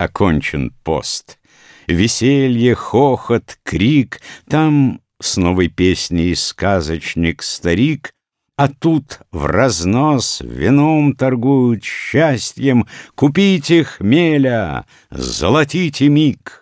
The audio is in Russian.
окончен пост. Веселье, хохот, крик, там с новой песней сказочник-старик, а тут в разнос вином торгуют счастьем, купите хмеля, золотите миг.